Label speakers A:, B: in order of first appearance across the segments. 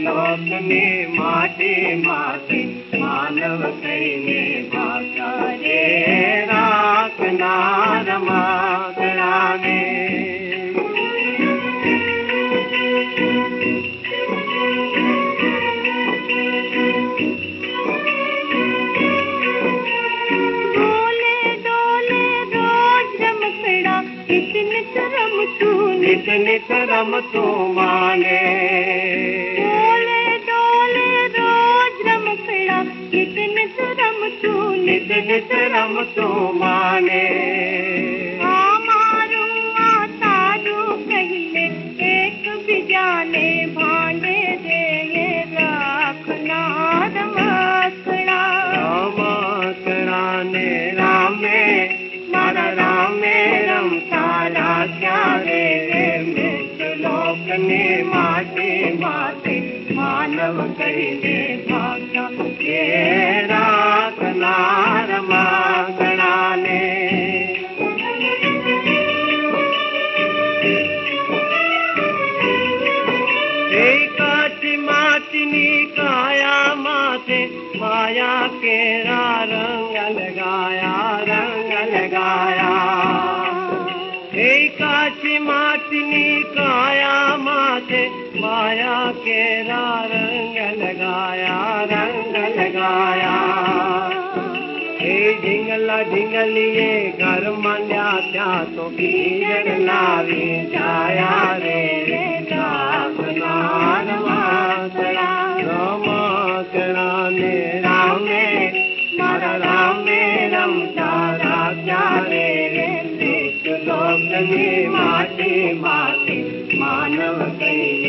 A: लोकने माटे माटे मानव कईने भाषा
B: रे
A: राख नारमा कराने
B: नित
A: नित रम तू माने।
B: नित
A: नित रम तू माने।
B: हमारू तारू कहिले एक भी जाने भांडे दे ये राखना रमाकड़ा
A: रमाकड़ाने रामे मारा रामे रम सारा लोक ने माटे माटे मानव कहिले
B: भाग्य
A: के अपना रमा गणा ने काची माचिनी काया माथे माया केरा रंग लगाया रंग लगाया काची माचिनी काया माथे माया केरा रंग लगाया रंग लगाया झिंगल झिंगलियां चा तो पीर नारे था या रे माटी
B: माटी मानव कई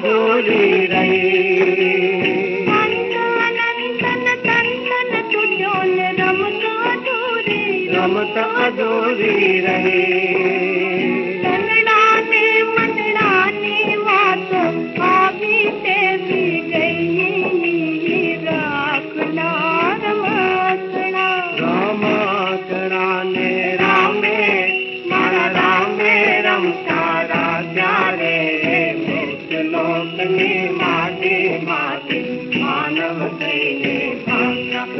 A: बोली रही। रमता अधूरी रही। લોક ને માટી માટી માનવ થઈને ભાંગ